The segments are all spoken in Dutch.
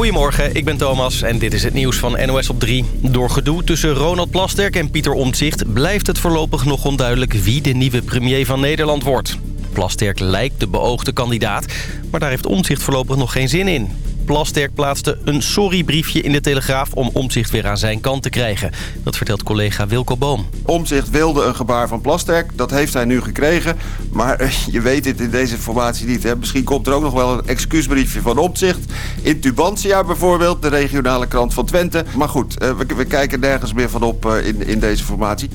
Goedemorgen, ik ben Thomas en dit is het nieuws van NOS op 3. Door gedoe tussen Ronald Plasterk en Pieter Omtzigt... blijft het voorlopig nog onduidelijk wie de nieuwe premier van Nederland wordt. Plasterk lijkt de beoogde kandidaat, maar daar heeft Omtzigt voorlopig nog geen zin in. Plasterk plaatste een sorrybriefje in de Telegraaf om Omtzigt weer aan zijn kant te krijgen. Dat vertelt collega Wilco Boom. Omtzigt wilde een gebaar van Plasterk. Dat heeft hij nu gekregen. Maar eh, je weet het in deze formatie niet. Hè? Misschien komt er ook nog wel een excuusbriefje van Omtzigt. In Tubantia bijvoorbeeld, de regionale krant van Twente. Maar goed, eh, we, we kijken nergens meer van op eh, in, in deze formatie.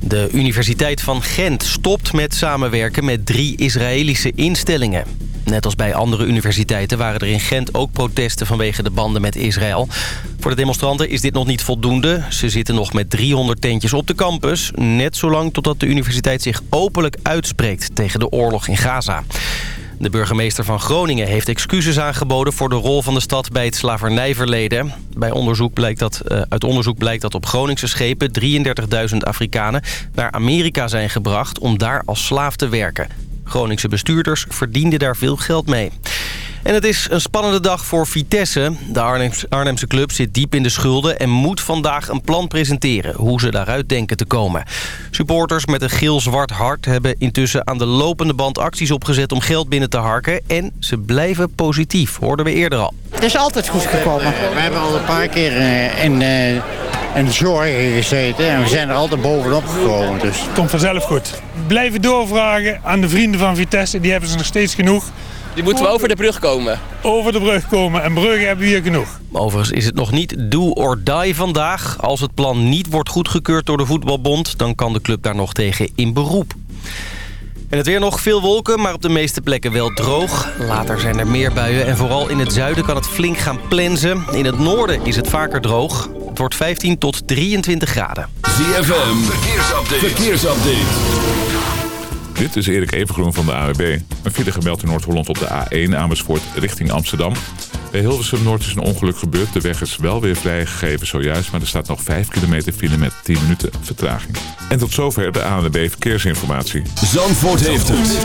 De Universiteit van Gent stopt met samenwerken met drie Israëlische instellingen. Net als bij andere universiteiten waren er in Gent ook protesten vanwege de banden met Israël. Voor de demonstranten is dit nog niet voldoende. Ze zitten nog met 300 tentjes op de campus. Net zolang totdat de universiteit zich openlijk uitspreekt tegen de oorlog in Gaza. De burgemeester van Groningen heeft excuses aangeboden... voor de rol van de stad bij het slavernijverleden. Bij onderzoek blijkt dat, uh, uit onderzoek blijkt dat op Groningse schepen... 33.000 Afrikanen naar Amerika zijn gebracht om daar als slaaf te werken. Groningse bestuurders verdienden daar veel geld mee. En het is een spannende dag voor Vitesse. De Arnhemse club zit diep in de schulden en moet vandaag een plan presenteren... hoe ze daaruit denken te komen. Supporters met een geel-zwart hart hebben intussen aan de lopende band acties opgezet... om geld binnen te harken en ze blijven positief, hoorden we eerder al. Het is altijd goed gekomen. We hebben al een paar keer uh, in... Uh de zorgen gezeten en we zijn er altijd bovenop gekomen. Dus. Het komt vanzelf goed. Blijven doorvragen aan de vrienden van Vitesse, die hebben ze nog steeds genoeg. Die moeten we over de brug komen. Over de brug komen en bruggen hebben we hier genoeg. Overigens is het nog niet do or die vandaag. Als het plan niet wordt goedgekeurd door de voetbalbond... dan kan de club daar nog tegen in beroep. En het weer nog veel wolken, maar op de meeste plekken wel droog. Later zijn er meer buien en vooral in het zuiden kan het flink gaan plensen. In het noorden is het vaker droog. Het wordt 15 tot 23 graden. ZFM, verkeersupdate. verkeersupdate. Dit is Erik Evengroen van de AWB. Een file gemeld in Noord-Holland op de A1 Amersfoort richting Amsterdam. Bij Hilversum Noord is een ongeluk gebeurd. De weg is wel weer vrijgegeven zojuist, maar er staat nog 5 kilometer file met 10 minuten vertraging. En tot zover de ANWB Verkeersinformatie. Zandvoort heeft het.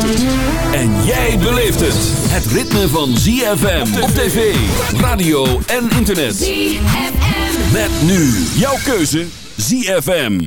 En jij beleeft het. Het ritme van ZFM op tv, radio en internet. ZFM. Met nu jouw keuze ZFM.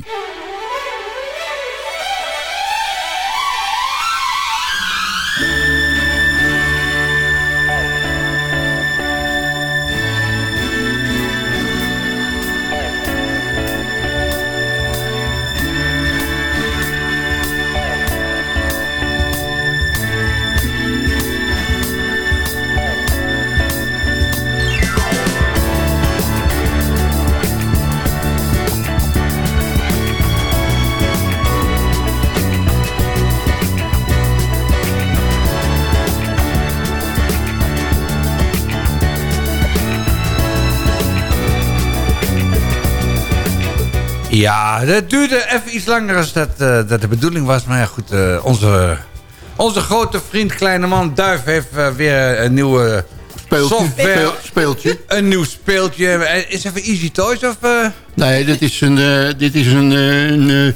Ja, dat duurde even iets langer dan dat, uh, dat de bedoeling was. Maar ja, goed, uh, onze, onze grote vriend, kleine man Duif... heeft uh, weer een nieuwe speeltje, software. speeltje. Een nieuw speeltje. Is even Easy Toys of... Nee, dit is een, dit is een, een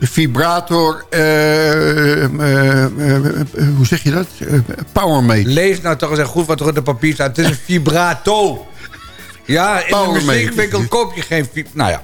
vibrator... hoe zeg je dat? Powermate. Lees nou toch eens goed wat er op de papier staat. Het is een vibrato. Ja, in de muziekwinkel koop je geen... Nou ja.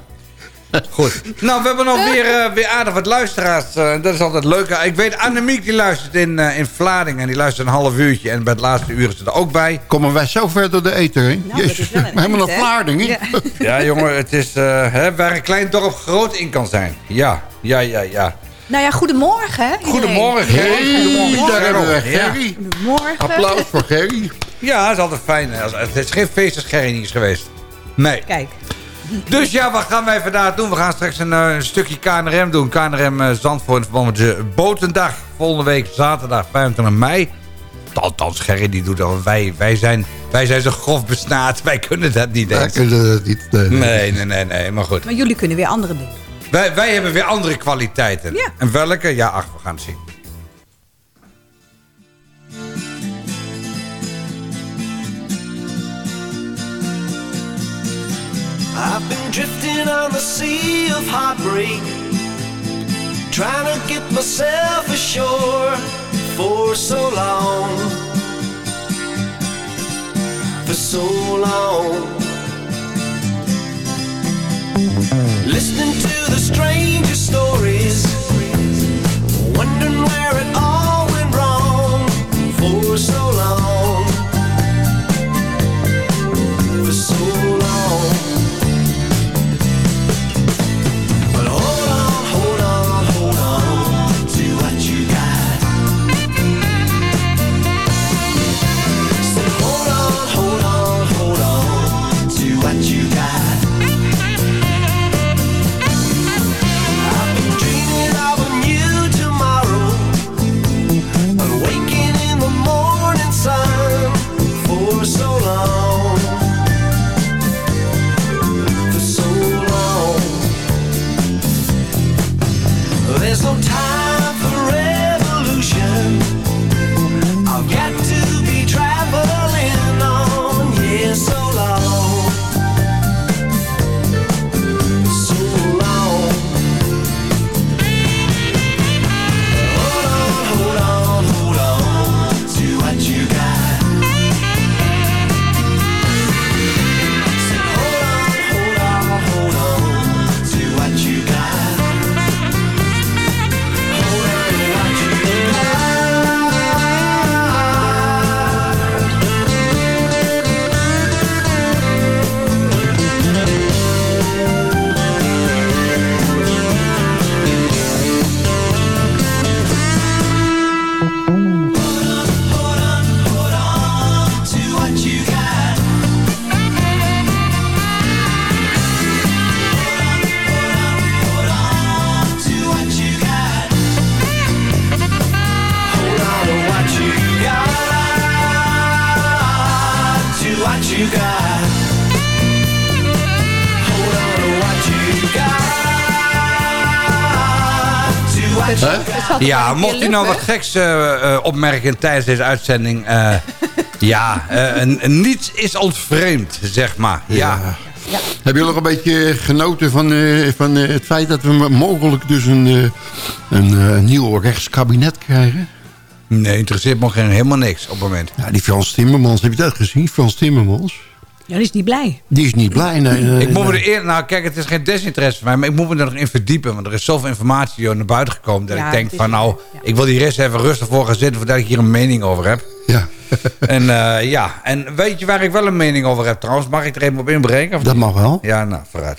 Goed. Nou, we hebben nog weer, uh, weer aardig wat luisteraars. Uh, dat is altijd leuk. Ik weet, Annemiek die luistert in, uh, in Vladingen. En die luistert een half uurtje. En bij het laatste uur is ze er ook bij. Komen wij zo ver door de eten heen? Nou, Jezus, helemaal naar Vlaardingen. Ja. ja, jongen, het is hè, waar een klein dorp groot in kan zijn. Ja, ja, ja, ja. Nou ja, goedemorgen. Hè, goedemorgen. Hey, goedemorgen. Daar hebben we Gerry. Ja. Goedemorgen. Applaus voor Gerry. Ja, dat is altijd fijn. Het is geen feest als Gerry niet is geweest. Nee. Kijk. Dus ja, wat gaan wij vandaag doen? We gaan straks een, een stukje KNRM doen. KNRM uh, Zandvoort in verband met de Botendag. Volgende week zaterdag 25 mei. Althans, Gerry die doet dat. Wij, wij, zijn, wij zijn zo grof besnaad. Wij kunnen dat niet eens. Wij kunnen dat niet. Nee, nee, nee, nee, nee, maar goed. Maar jullie kunnen weer andere dingen. Wij, wij hebben weer andere kwaliteiten. Ja. En welke? Ja, ach, we gaan het zien. I've been drifting on the sea of heartbreak, trying to get myself ashore for so long. for so long. Listening to the strangest stories, Ja, mocht u nou wat geks eh, eh, opmerken tijdens deze uitzending... eh, ja, eh, niets is ons vreemd, zeg maar. Ja. Hebben jullie nog een beetje genoten van, eh, van het feit dat we mogelijk dus een, eh, een nieuw rechtskabinet krijgen? Nee, interesseert me geen, helemaal niks op het moment. Ja, die Frans Timmermans, heb je dat gezien? Frans Timmermans. Ja, die is niet blij. Die is niet blij. Nee, nee, Ik moet me er eer, nou kijk, het is geen desinteresse van mij, maar ik moet me er nog in verdiepen. Want er is zoveel informatie naar buiten gekomen dat Ja, ik denk van nou, ja. ik wil hier eerst even rustig voor gaan zitten voordat ik hier een mening over heb. Ja, En eh, ja, en weet je waar ik wel een mening over heb trouwens? Mag ik er even op inbreken? of dat niet? mag wel. Ja, nou, vooruit.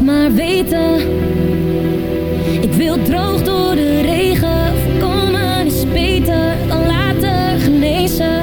Maar weten. Ik wil droog door de regen. Voorkomen is beter dan later genezen.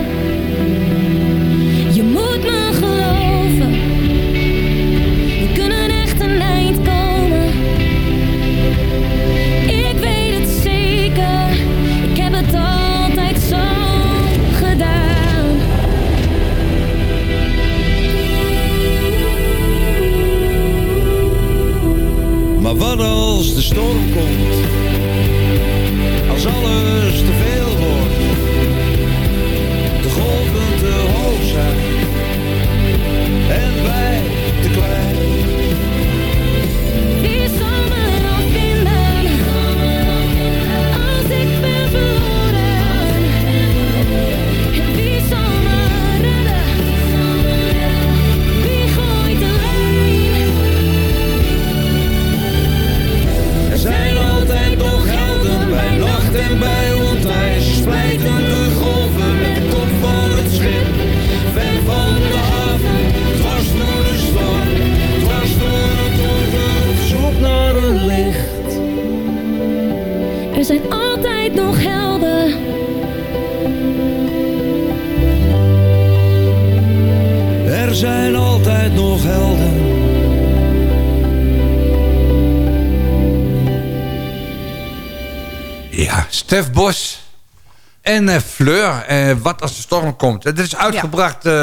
En eh, eh, wat als de storm komt. Het is uitgebracht eh,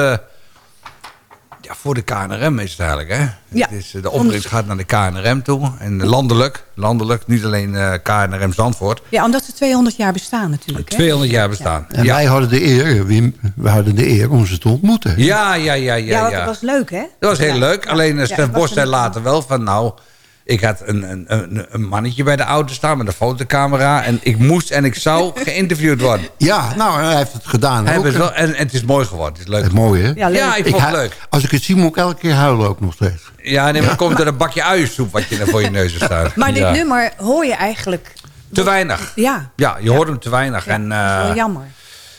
ja, voor de KNRM is het eigenlijk. Hè? Ja. Het is, eh, de opbrengst gaat naar de KNRM toe. En landelijk, landelijk niet alleen eh, KNRM Zandvoort. Ja, omdat ze 200 jaar bestaan natuurlijk. hè? 200 jaar bestaan. En Ja. wij hadden de eer, Wim, we hadden de eer om ze te ontmoeten. Ja, ja, ja, ja. Ja, dat was leuk, hè? Dat was heel Ja. leuk. Alleen uh, Ja, Stef Bos zei later wel van... nou, ik had een, een, een, een mannetje bij de auto staan met een fotocamera... en ik moest en ik zou geïnterviewd worden. Ja, nou, hij heeft het gedaan. Hij heeft het wel, en, en het is mooi geworden. Het is leuk. Het is mooi, hè? Ja, leuk. Ja, ik vond het leuk. Als ik het zie, moet ik elke keer huilen ook nog steeds. Ja, nee, maar dan komt er een bakje uiensoep wat je voor je neus hebt staan. Maar dit ja. nummer hoor je eigenlijk... Te weinig. Ja, Ja, je hoort hem te weinig. en, dat is wel eh, jammer.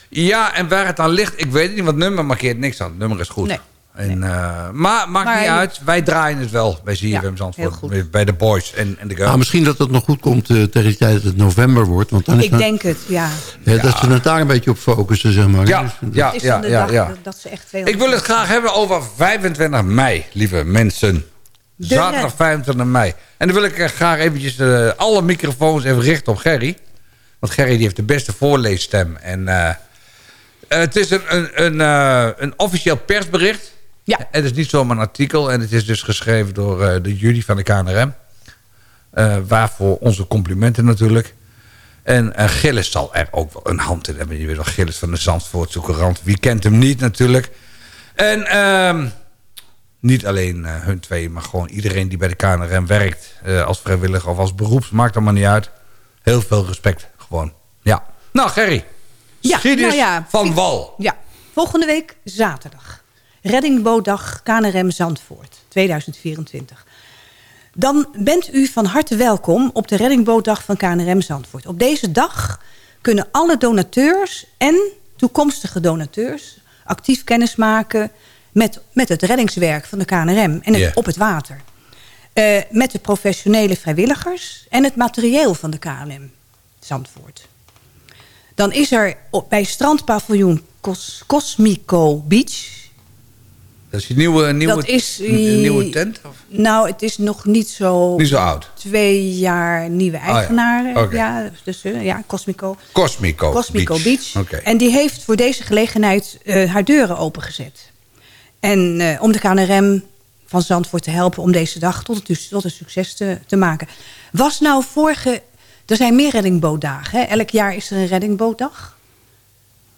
ja, en waar het aan ligt, ik weet het niet, want het nummer markeert niks aan. Het nummer is goed. Nee. En, eh, maar maakt Maar niet uit, wij draaien het wel bij ZFM Ja, Zandvoort. Bij de boys en, en de girls. Nou, misschien dat het nog goed komt eh, tegen die tijd dat het november wordt. Want dan is Ik denk het, ja. dat ze het daar een beetje op focussen, zeg maar. Ja, Dus, ja, is ja, de ja, dag ja. dat- ze echt 200 Ik wil het graag hebben over 25 mei, lieve mensen. De Zaterdag red. 25 mei. En dan wil ik eh, graag eventjes alle microfoons even richten op Gerry. Want Gerry die heeft de beste voorleesstem. En het is een, een, een, eh, een officieel persbericht. Ja. Het is niet zomaar een artikel. En het is dus geschreven door eh, de jury van de KNRM. Eh, waarvoor onze complimenten natuurlijk. En eh, Gillis zal er ook wel een hand in hebben. Je weet wel, Gillis van de Zandvoortse Courant. Wie kent hem niet natuurlijk. En ehm, niet alleen hun twee, maar gewoon iedereen die bij de KNRM werkt. als vrijwilliger of als beroeps, maakt allemaal niet uit. Heel veel respect, gewoon. Ja. Nou, Gerry. Ja, nou ja, van Wal. Ja, volgende week zaterdag. Reddingbootdag KNRM Zandvoort 2024. Dan bent u van harte welkom op de Reddingbootdag van KNRM Zandvoort. Op deze dag kunnen alle donateurs en toekomstige donateurs... actief kennismaken met, met het reddingswerk van de KNRM en het, op het water. Eh, met de professionele vrijwilligers en het materieel van de KNRM Zandvoort. Dan is er op, bij strandpaviljoen Cos, Cosmico Beach... Dat is je nieuwe, nieuwe, dat is, een nieuwe tent? Of? Nou, het is nog niet zo... Niet zo oud. Twee jaar nieuwe Oh ja, oké. ja, dus, eh, ja, Cosmico. Cosmico, Cosmico Beach. En die heeft voor deze gelegenheid eh, haar deuren opengezet. En eh, om de KNRM van Zandvoort te helpen om deze dag tot, een- tot een succes te, te maken. Was nou vorige... Er zijn meer reddingbootdagen. Hè? Elk jaar is er een reddingbootdag.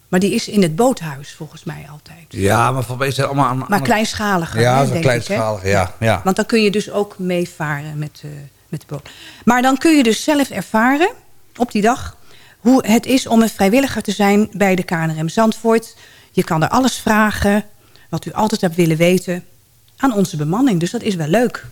Maar die is in het boothuis volgens mij altijd. Ja, maar volgens mij is het allemaal... Aan, Maar aan- kleinschaliger. Ja, hè, zo denk kleinschalig, ik, hè? ja, ja. Want dan kun je dus ook meevaren met, eh, met de boot. Maar dan kun je dus zelf ervaren op die dag... hoe het is om een vrijwilliger te zijn bij de KNRM Zandvoort. Je kan er alles vragen wat u altijd hebt willen weten aan onze bemanning. Dus dat is wel leuk.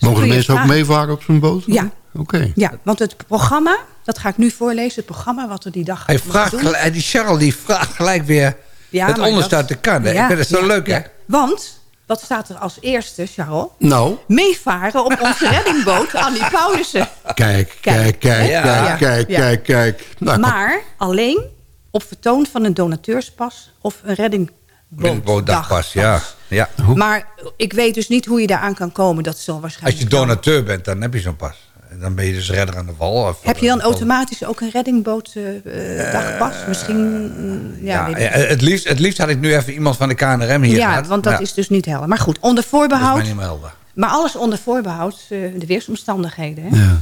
Mogen de mensen ook meevaren op zo'n boot? Ja. Oké. Ja, want het programma, dat ga ik nu voorlezen... het programma wat er die dag Hij vraagt doen. gelijk, die Charles die vraagt gelijk weer Ja, het maar onderste dat- uit de kan. Ja, ik vind het zo ja, leuk, hè? Want, wat staat er als eerste, Charles? Nou, Meevaren op onze reddingboot Annie Paulussen. kijk, kijk, kijk, kijk, kijk, kijk, kijk. Nou, Maar alleen op vertoon van een donateurspas of een reddingbootdagpas. Bootdagpas, ja. ja. Maar ik weet dus niet hoe je daaraan kan komen. Dat zal Als waarschijnlijk... je donateur bent, dan heb je zo'n pas. Dan ben je dus redder aan de wal. Of, Heb je dan of- automatisch ook een reddingbootdagpas? Misschien, mm, ja, Ja, ja, het, liefst, het liefst had ik nu even iemand van de KNRM hier ja, gehad. want dat Ja, is dus niet helder. Maar goed, onder dat is voorbehoud. mij niet helder. Maar alles onder voorbehoud, eh, de weersomstandigheden. Hè?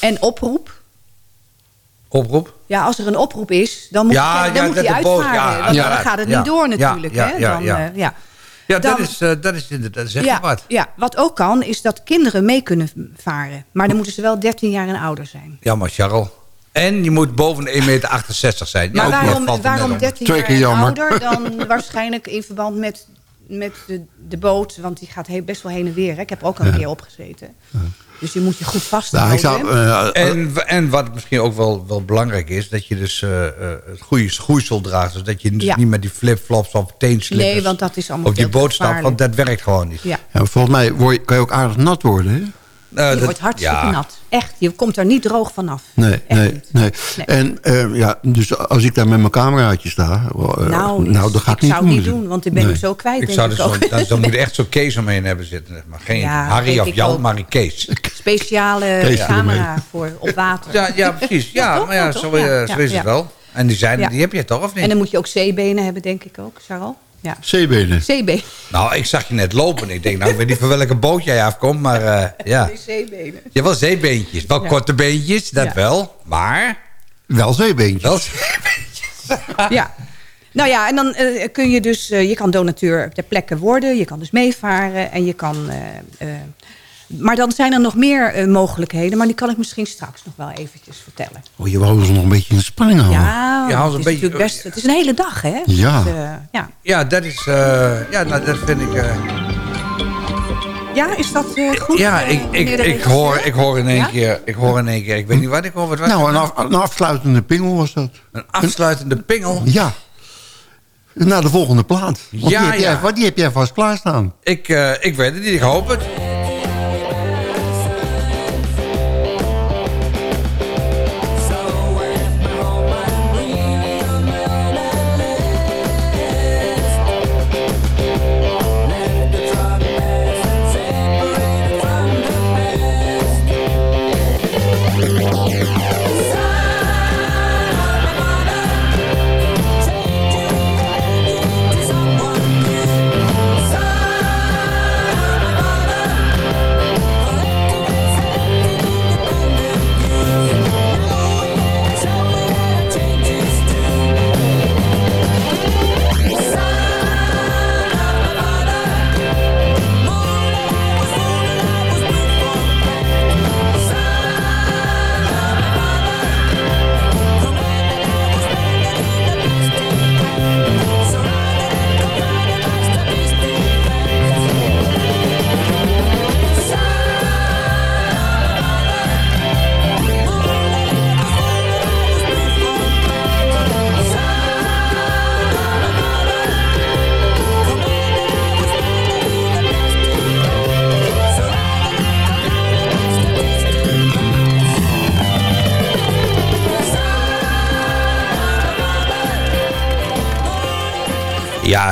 En oproep. Oproep? Ja, als er een oproep is, dan moet, Ja, je, dan ja, moet boot, uitvaren. ja, want ja, dan gaat het ja, niet door ja, natuurlijk. ja, hè? ja, Dan, ja. Ja. Ja, dat, is, eh, dat is inderdaad, zeg ja, je wat. ja, wat ook kan, is dat kinderen mee kunnen varen. Maar dan moeten ze wel 13 jaar en ouder zijn. Ja, maar Charles. En je moet boven de 1,68 meter zijn. Maar waarom, waarom om. 13 Twee jaar keer en jammer. ouder? Dan waarschijnlijk in verband met, met de, de boot. Want die gaat he- best wel heen en weer. Hè? Ik heb er ook al een keer opgezeten. Dus je moet je goed nou, vasthouden. ik zou, eh, En, en wat misschien ook wel, wel belangrijk is... dat je dus eh, eh, het goede schoeisel draagt. Dus dat je dus Ja. niet met die flipflops of teenslippers... nee, want dat is allemaal op die veel te boot stapt, gevaarlijk. want dat werkt gewoon niet. Ja. ja, volgens mij word je, kan je ook aardig nat worden, hè? Eh, je wordt hartstikke ja. nat. Echt, je komt er niet droog vanaf. Nee, nee, nee. En eh, ja, dus als ik daar met mijn cameraatje sta... eh, Nou, nou, dat ga ik, niet zou doen. het niet doen, want ik ben Nee. hem zo kwijt. Ik denk zou er ook. zo, dan, dan moet je echt zo'n Kees omheen hebben zitten. zeg Maar geen Ja, Harry of Jan, maar een Kees. Speciale Kees camera voor op water. Ja, ja precies. Ja, toch? maar ja, zo, eh, Ja, zo is ja. het wel. En die, zijn, Ja. die heb je toch, of niet? En dan moet je ook zeebenen hebben, denk ik ook, Charles. Ja. Zeebenen. Zeebenen. Nou, ik zag je net lopen. Ik denk, nou, ik weet niet van welke boot jij afkomt, maar eh, ja. zeebenen. Je wel zeebeentjes. Wel Ja. korte beentjes, dat Ja. wel. Maar... Wel zeebeentjes. Wel Ja. Nou ja, en dan eh, kun je dus... eh, je kan donateur ter plekke worden. Je kan dus meevaren. En je kan... maar dan zijn er nog meer eh, mogelijkheden. Maar die kan ik misschien straks nog wel eventjes vertellen. Oh, je wou ze nog een beetje in spanning houden. Ja, Ja, hou ze het, een is beetje- natuurlijk best, het is een hele dag, hè? Ja. Dus, eh, ja. Ja, dat is... eh, ja, nou, dat vind ik... eh, ja, is dat eh, goed? ja, ik, ik, ik, hoor, ik hoor in één Ja? keer... Ik hoor in één keer... Ik weet niet wat ik hoor. Wat was Nou, een, af- een afsluitende pingel was dat. Een afsluitende pingel? Ja. Naar de volgende plaat. Want Ja, die heb, jij, ja. wat- die heb jij vast klaarstaan. Ik, eh, ik weet het niet, ik hoop het.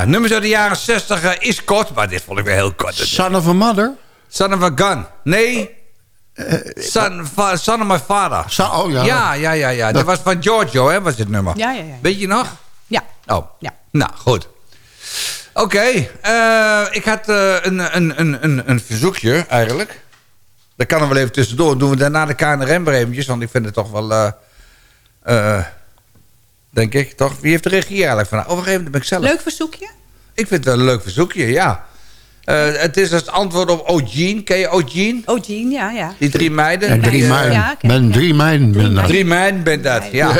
Ja, nummers uit de jaren 60 eh, is kort, maar dit vond ik weer heel kort. Son of a Mother? Son of a Gun. Nee. Son, fa- son of my father. Son- oh ja. Ja, ja, ja, ja. Dat Dat- was van Giorgio, hè, was dit nummer. Ja, ja, ja. Weet je nog? Ja. Oh. Ja. Nou, goed. Oké, eh, ik had eh, een, een, een, een, een verzoekje eigenlijk. Dat kan er wel even tussendoor. Doen we daarna de KNRM weer eventjes, want ik vind het toch wel... denk ik, toch? Wie heeft de regie eigenlijk vandaag? Op een gegeven moment ben ik zelf. Leuk verzoekje? Ik vind het wel een leuk verzoekje, ja. Eh, het is als antwoord op O'Gene. Ken je O'Gene? O'Gene, ja, ja. Die drie meiden. En drie meiden. ja, ben drie meiden. Ben dat. Drie meiden ben dat, ja.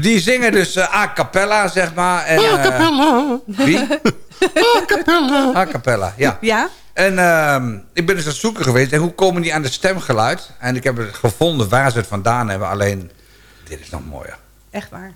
Die zingen dus eh, a cappella, zeg maar. En, A eh, cappella. wie? A cappella. A cappella, ja. Ja? En ehm, ik ben dus aan het zoeken geweest. En hoe komen die aan de stemgeluid? En ik heb het gevonden waar ze het vandaan hebben. Alleen, dit is nog mooier. Echt waar.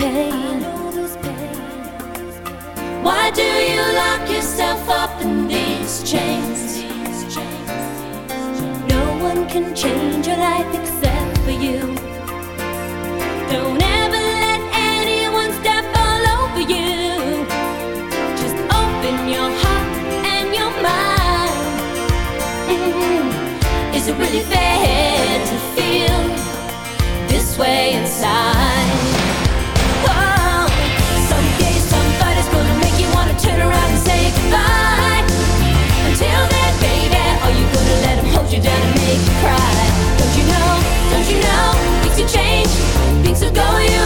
Pain. Why do you lock yourself up in these chains? No one can change your life except for you. Don't ever let anyone step all over you. Just open your heart and your mind. Mm. Is it really fair to feel this way inside? you're gonna make me cry. Don't you know? Don't you know? Things could change. Things are going.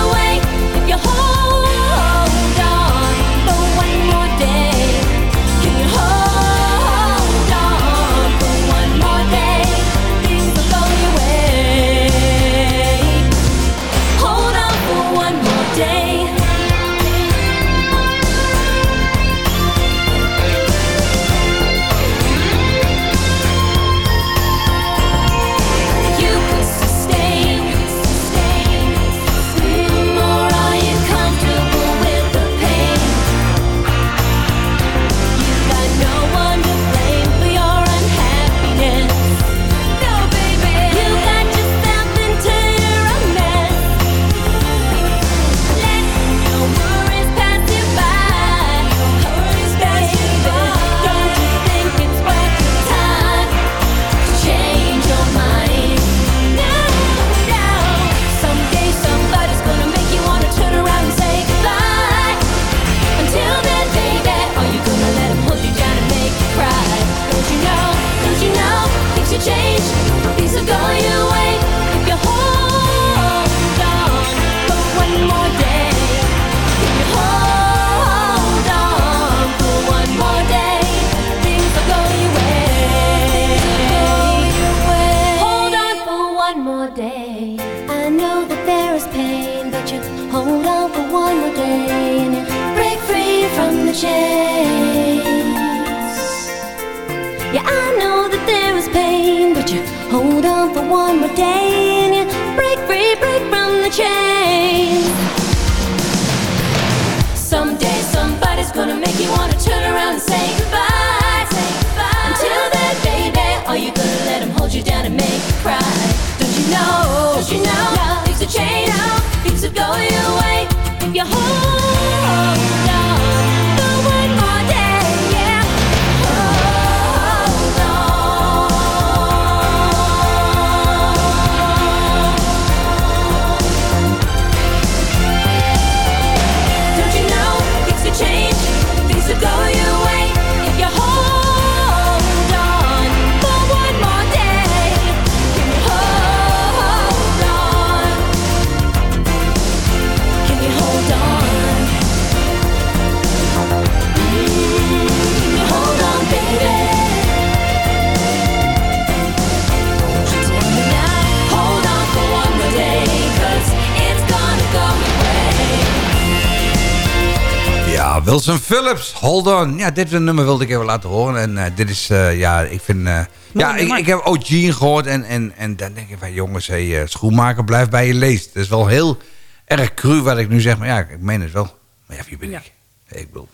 Wilson Phillips, hold on. Ja, dit nummer wilde ik even laten horen. En eh, dit is, eh, ja, ik vind... eh, ja, ik, ik heb OG gehoord en, en, en dan denk ik van... jongens, hey, schoenmaker, blijf bij je leest. Het is wel heel erg cru wat ik nu zeg, maar ja, ik meen het wel. Maar ja, wie ben ik? Ik bedoel...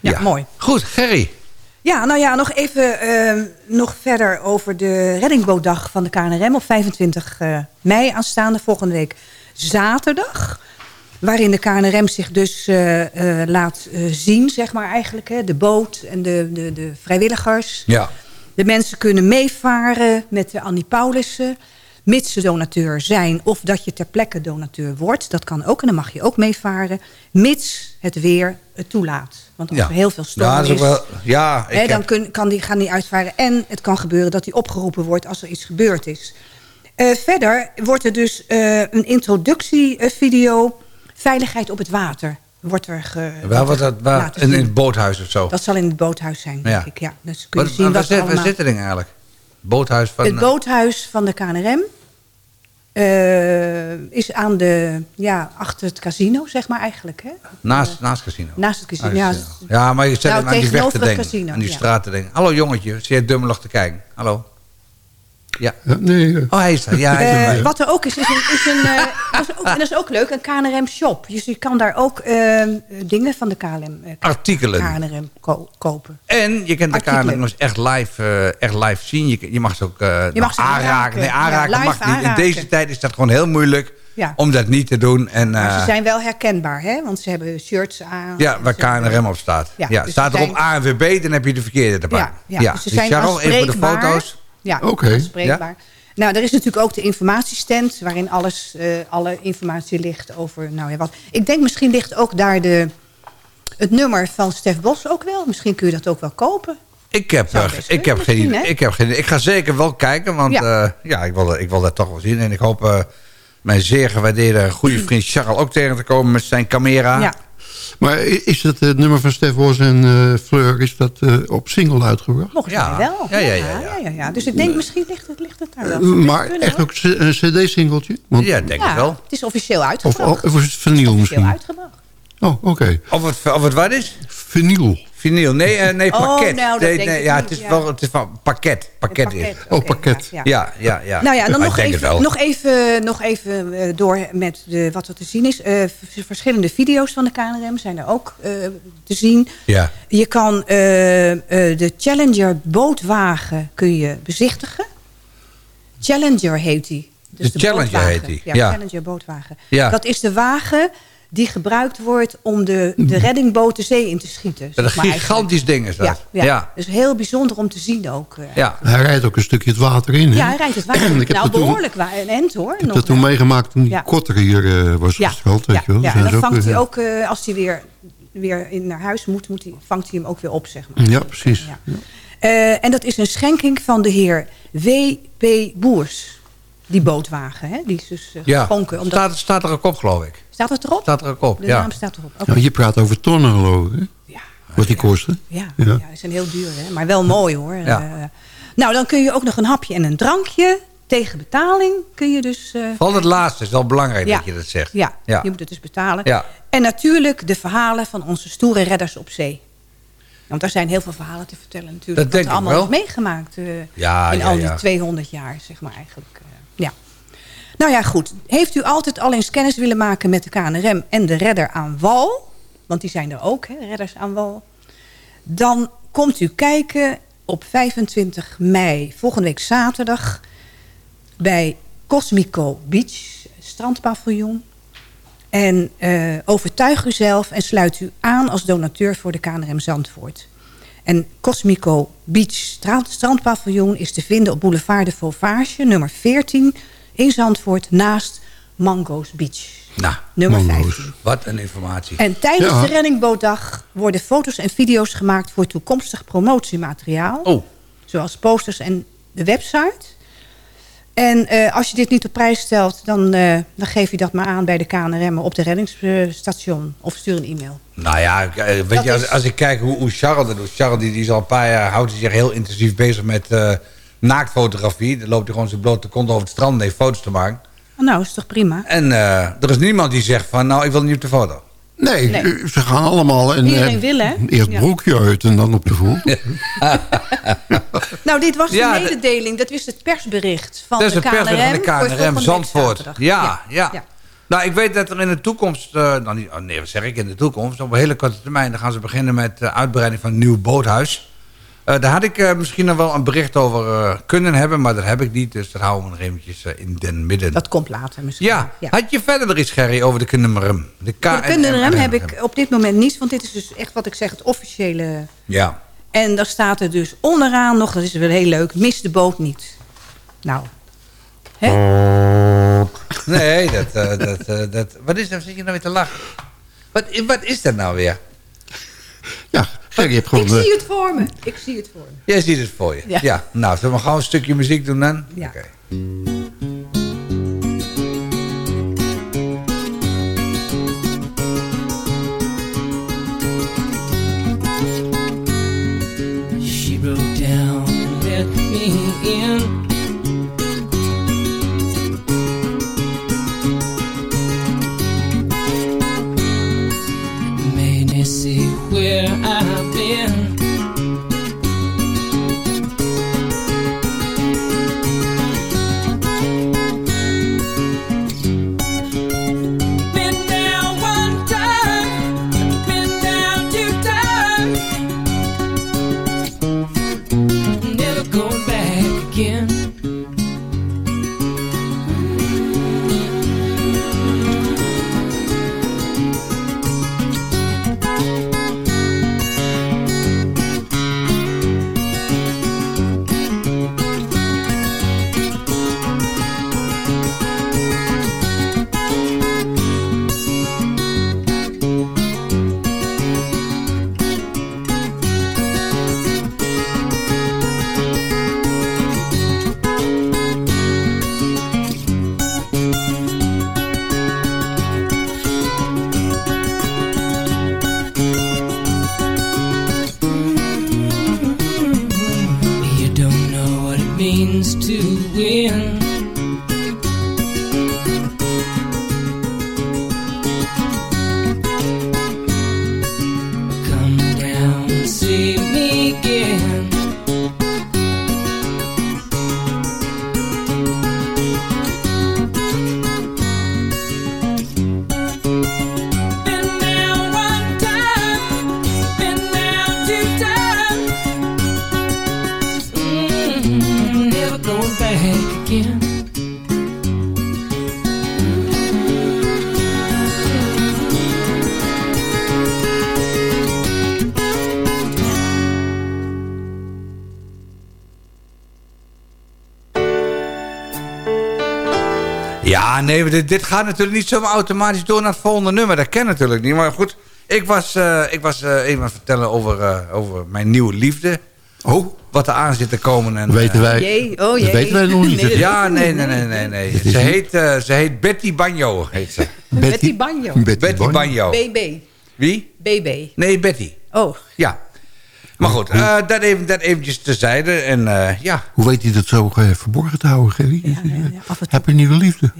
Ja, mooi. Goed, Gerry. Ja, nou ja, nog even eh, nog verder over de reddingbootdag van de KNRM op 25 eh, mei aanstaande volgende week zaterdag. Waarin de KNRM zich dus eh, eh, laat eh, zien, zeg maar eigenlijk. Hè, de boot en de, de, de vrijwilligers. Ja. De mensen kunnen meevaren met de Annie Paulussen. Mits ze donateur zijn of dat je ter plekke donateur wordt. Dat kan ook en dan mag je ook meevaren. Mits het weer het toelaat. Want als Ja. er heel veel storm Ja, is wel- ja, dan kun, kan die, gaan die uitvaren. En het kan gebeuren dat die opgeroepen wordt als er iets gebeurd is. Verder wordt er dus een introductievideo... Veiligheid op het water. Wordt er ge, Waar was dat? Waar, in, het boothuis of zo? Dat zal in het boothuis zijn, denk Ja. ik. Ja. Dus kun je Wat- zien waar wat zit, er waar allemaal... zit het ding eigenlijk? Boothuis van... Het eh, boothuis van de KNRM eh, is aan de, ja, achter het casino, zeg maar eigenlijk. Hè? Naast, naast het casino. Naast het casino, Ah, ja. casino. Ja, maar je zit Nou, hem aan die weg te het denken. casino, aan die straat te denken. Hallo jongetje, zit je dummelig te kijken? Hallo? Ja. nee. Oh, hij is er. Ja, hij is er Eh, wat er ook is, is een, is een eh, dat, is ook, en dat is ook leuk, een KNRM-shop. Dus je kan daar ook eh, dingen van de KLM, eh, Artikelen. KNRM ko- kopen. En je kent de Artikelen. KNRM dus echt live, eh, echt live zien. Je, je mag ze ook eh, Je mag ze aanraken. aanraken. Nee, aanraken Ja, mag niet. In deze tijd is dat gewoon heel moeilijk Ja. om dat niet te doen. En, Maar eh, ze zijn wel herkenbaar, hè? want ze hebben shirts aan. ja, waar KNRM op staat. Ja, Ja, dus staat er op zijn- ANWB, dan heb je de verkeerde erbij. Ja, ja. dus ze zijn Charles, even voor de foto's. Ja, Oké. aanspreekbaar. Nou, er is natuurlijk ook de informatiestand... waarin alles, eh, alle informatie ligt over... Nou ja, wat. Ik denk misschien ligt ook daar de, het nummer van Stef Bos ook wel. Misschien kun je dat ook wel kopen. Ik heb, eh, ik, heb geen, hè? ik heb geen Ik ga zeker wel kijken, want Ja. ja, ja ik, wil, ik wil dat toch wel zien. En ik hoop eh, mijn zeer gewaardeerde goede vriend Charles ook tegen te komen met zijn camera. Ja. Maar is het het nummer van Stef Bos en eh, Fleur, is dat eh, op single uitgebracht? Volgens Ja. mij wel. Ja, ja, ja, ja, ja. ja, ja. Dus ik denk misschien ligt het, ligt het daar wel. Eh, maar Kunnen, echt hoor. ook een cd-singeltje? Ja, denk Ja, ik wel. het is officieel Of, uitgebracht. of is het vinyl officieel misschien? uitgebracht. Oh, oké. Of het, of het wat is? Vinyl. Vinyl. Nee, eh, nee Oh, pakket. nou, nee, nee, ja, het is ja. wel het is van pakket. Pakket, Het is. pakket, Oh, oké, pakket. ja. Ja, ja, ja. Nou ja, dan nog even, wel. nog even, nog even eh, door met de, wat er te zien is. Eh, verschillende video's van de KNRM zijn er ook eh, te zien. Ja. Je kan eh, eh, de Challenger bootwagen kun je bezichtigen. Challenger heet die. Dus De Challenger bootwagen. heet die, Ja, ja. Challenger bootwagen. Ja. Dat is de wagen die gebruikt wordt om de, de reddingboot de zee in te schieten. Dat is een gigantisch ding is dat. Ja, ja. ja. Dus heel bijzonder om te zien ook. eh. ja. Hij rijdt ook een stukje het water in, hè? Ja, hij rijdt het water. Ik heb nou, toen- behoorlijk een end hoor. Ik heb nog dat toen wel. meegemaakt toen die Ja. kotter hier eh, was Ja, gesteld. Weet ja, je wel. ja. Zijn en dan vangt hij ook, eh, als hij weer, weer in naar huis moet, moet hij, vangt hij hem ook weer op, zeg maar. Ja, precies. Ja. Eh, en dat is een schenking van de heer W.P. Boers. Die bootwagen, hè? die is dus eh, ja. geschonken. Omdat, Staat, staat er ook op, geloof ik. staat het erop? Staat er ook op, De ja. naam staat erop. Oké. Ja, je praat over tonnen, geloof ik. Hè? Ja. Wat die kosten. Ja, Ja. ja. die zijn heel duur, hè? maar wel mooi hoor. Ja. Eh, nou, dan kun je ook nog een hapje en een drankje tegen betaling kun je dus... eh, Vooral het laatste is wel belangrijk Ja. dat je dat zegt. ja, Ja. je moet het dus betalen. Ja. En natuurlijk de verhalen van onze stoere redders op zee. Want daar zijn heel veel verhalen te vertellen natuurlijk. Dat denk ik er allemaal wel. meegemaakt eh, Ja, in ja, al die ja. 200 jaar, zeg maar eigenlijk. Nou ja, goed. Heeft u altijd al eens kennis willen maken met de KNRM en de redder aan wal? Want die zijn er ook, hè, redders aan wal. Dan komt u kijken op 25 mei, volgende week zaterdag... bij Cosmico Beach, strandpaviljoen. En eh, overtuig uzelf en sluit u aan als donateur voor de KNRM Zandvoort. En Cosmico Beach strand, strandpaviljoen is te vinden op boulevard de Vauvage, nummer 14 in Zandvoort, naast Mango's Beach. Nou, Nummer Mongo's. 15. Wat een informatie. En tijdens Ja. de Reddingbootdag worden foto's en video's gemaakt voor toekomstig promotiemateriaal. Oh. Zoals posters en de website. En eh, als je dit niet op prijs stelt, dan, eh, dan geef je dat maar aan bij de KNRM op de reddingsstation. Of stuur een e-mail. Nou ja, eh, weet Dat je, als, is- als ik kijk hoe, hoe Charles dat doet. Charles die, die is al een paar jaar, houdt hij zich heel intensief bezig met eh, naaktfotografie. Dan loopt hij gewoon zijn blote kont over het strand en heeft foto's te maken. Nou, is toch prima? En eh, er is niemand die zegt van, nou, ik wil niet op de foto. Nee, Nee. ze gaan allemaal... En, Iedereen eh, wil, hè? Eerst Ja. broekje uit en dan op de voet. Nou, dit was de Ja, de- mededeling. Dat is het persbericht van dat is de het KNRM. persbericht van de voor KNRM Zandvoort. Ja, ja. ja. Nou, ik weet dat er in de toekomst, eh, nou niet, oh nee, wat zeg ik, in de toekomst, op een hele korte termijn, dan gaan ze beginnen met de uitbreiding van een nieuw boothuis. Eh, daar had ik eh, misschien nog wel een bericht over eh, kunnen hebben, maar dat heb ik niet, dus dat houden we nog eventjes in den midden. Dat komt later misschien. ja. had je verder nog iets, Gerry, over de KNRM? De heb ik op dit moment niets. Want dit is dus echt wat ik zeg, het officiële... Ja. En daar staat er dus onderaan nog, dat is wel heel leuk... mis de boot niet. Nou, hè? Nee, dat, eh, dat, eh, dat... Wat is dat? Zit je nou weer te lachen? Wat, wat is dat nou weer? Gewoon... ik zie het voor me. Ik zie het voor me. Jij ziet het voor je. Ja. Ja. Nou, zullen we gewoon een stukje muziek doen dan? Ja. Oké. To win. Dit, dit gaat natuurlijk niet zomaar automatisch door naar het volgende nummer. Dat ken natuurlijk niet. Maar goed, ik was, eh, ik was eh, even aan het vertellen over, eh, over mijn nieuwe liefde. Oh. Wat er aan zit te komen. En, Weten eh, wij- Jee, oh dat jee. weten wij nog niet. Nee, ja, nee, nee, nee, nee. nee. Ze, heet, eh, ze heet Betty Banjo, heet ze. Betty Banjo. Betty Banjo. BB. Wie? BB. Nee, Betty. Oh. Ja. Maar goed, eh, dat, even, dat eventjes terzijde. En eh, ja, Hoe weet hij dat zo eh, verborgen te houden, Gerry? Heb je nieuwe liefde?